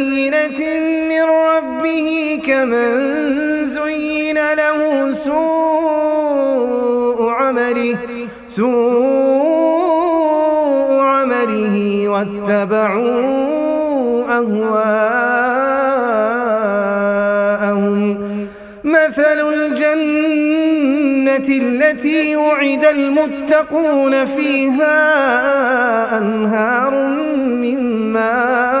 بينة من ربه كمن زين له سوء عمله سوء عمله واتبعوا أهواءهم. مثل الجنة التي وعد المتقون فيها أنهار من ماء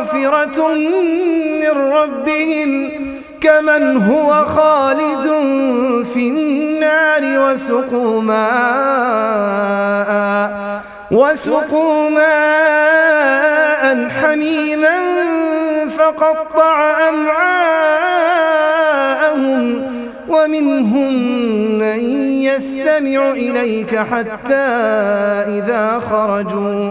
ومغفرة من ربهم كمن هو خالد في النار وسقوا ماء وسقوا ماء حميما فقطع أمعاءهم ومنهم من يستمع إليك حتى إذا خرجوا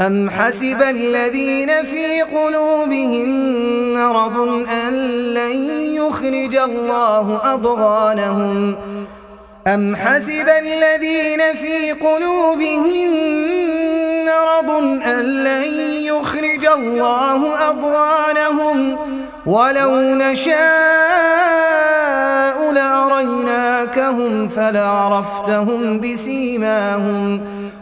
أم حسب الذين في قلوبهم مرض أن لن يخرج الله أضغانهم أم حسب الذين في قلوبهم مرض أن لن يخرج الله أضغانهم ولو نشاء لأريناكهم فلعرفتهم بسيماهم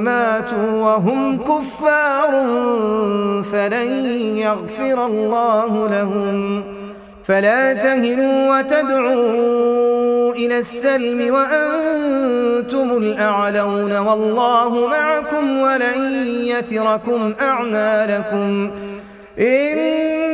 ماتوا وهم كفار فلن يغفر الله لهم. فلا تهنوا وتدعوا إلى السلم وأنتم الأعلون والله معكم ولن يتركم أعمالكم.